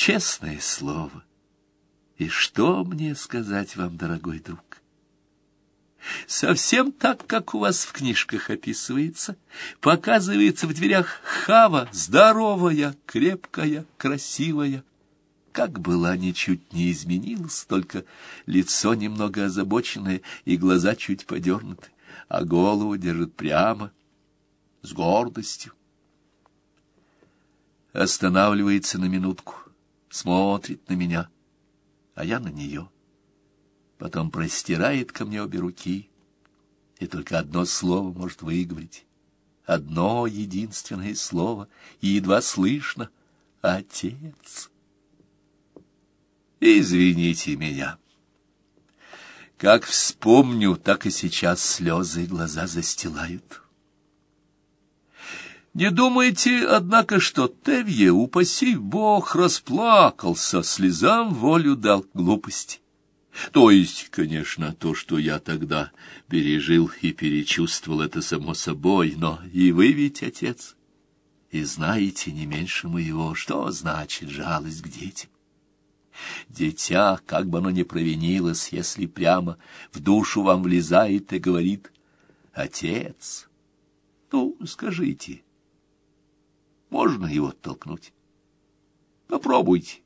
честное слово. И что мне сказать вам, дорогой друг? Совсем так, как у вас в книжках описывается, показывается в дверях Хава, здоровая, крепкая, красивая. Как была, ничуть не изменилась, только лицо немного озабоченное и глаза чуть подернуты, а голову держит прямо, с гордостью. Останавливается на минутку, смотрит на меня, а я на нее потом простирает ко мне обе руки, и только одно слово может выговорить. Одно единственное слово, и едва слышно — «Отец». Извините меня. Как вспомню, так и сейчас слезы глаза застилают. Не думайте, однако, что Тевье, упаси бог, расплакался, слезам волю дал глупости. То есть, конечно, то, что я тогда пережил и перечувствовал, это само собой, но и вы ведь отец, и знаете не меньше моего, что значит жалость к детям. Дитя, как бы оно ни провинилось, если прямо в душу вам влезает и говорит «Отец». Ну, скажите, можно его оттолкнуть? Попробуйте.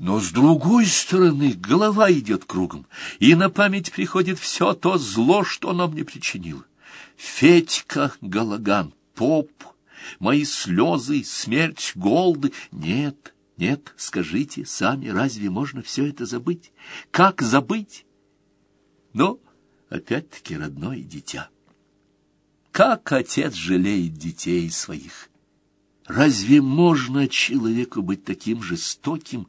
Но с другой стороны голова идет кругом, и на память приходит все то зло, что оно мне причинило. Федька Галаган, поп, мои слезы, смерть Голды. Нет, нет, скажите сами, разве можно все это забыть? Как забыть? Но опять-таки родное дитя. Как отец жалеет детей своих. Разве можно человеку быть таким жестоким,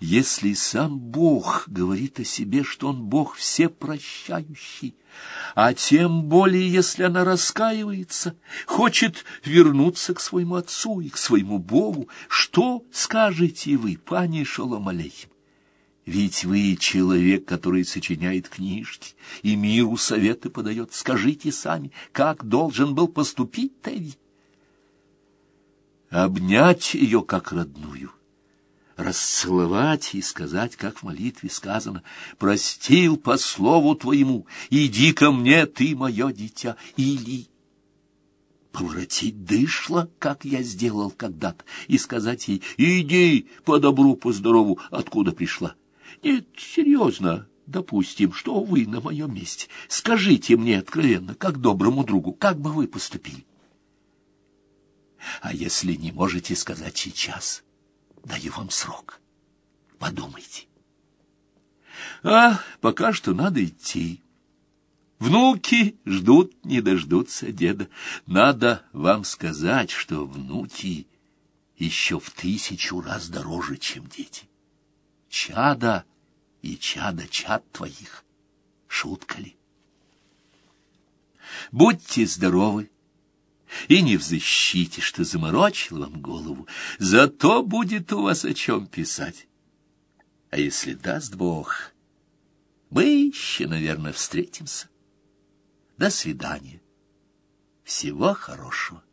если сам Бог говорит о себе, что Он Бог всепрощающий? А тем более, если она раскаивается, хочет вернуться к своему отцу и к своему Богу, что скажете вы, пани Шолом? Ведь вы человек, который сочиняет книжки и миру советы подает. Скажите сами, как должен был поступить Теви? обнять ее как родную, расцеловать и сказать, как в молитве сказано, «Простил по слову твоему, иди ко мне, ты мое дитя», или поворотить дышло, как я сделал когда-то, и сказать ей, «Иди по добру, по здорову, откуда пришла». Нет, серьезно, допустим, что вы на моем месте. Скажите мне откровенно, как доброму другу, как бы вы поступили? А если не можете сказать сейчас, даю вам срок. Подумайте. А пока что надо идти. Внуки ждут, не дождутся деда. Надо вам сказать, что внуки еще в тысячу раз дороже, чем дети. Чада и чада чад твоих. Шутка ли? Будьте здоровы и не в защите, что заморочил вам голову, зато будет у вас о чем писать. А если даст Бог, мы еще, наверное, встретимся. До свидания. Всего хорошего.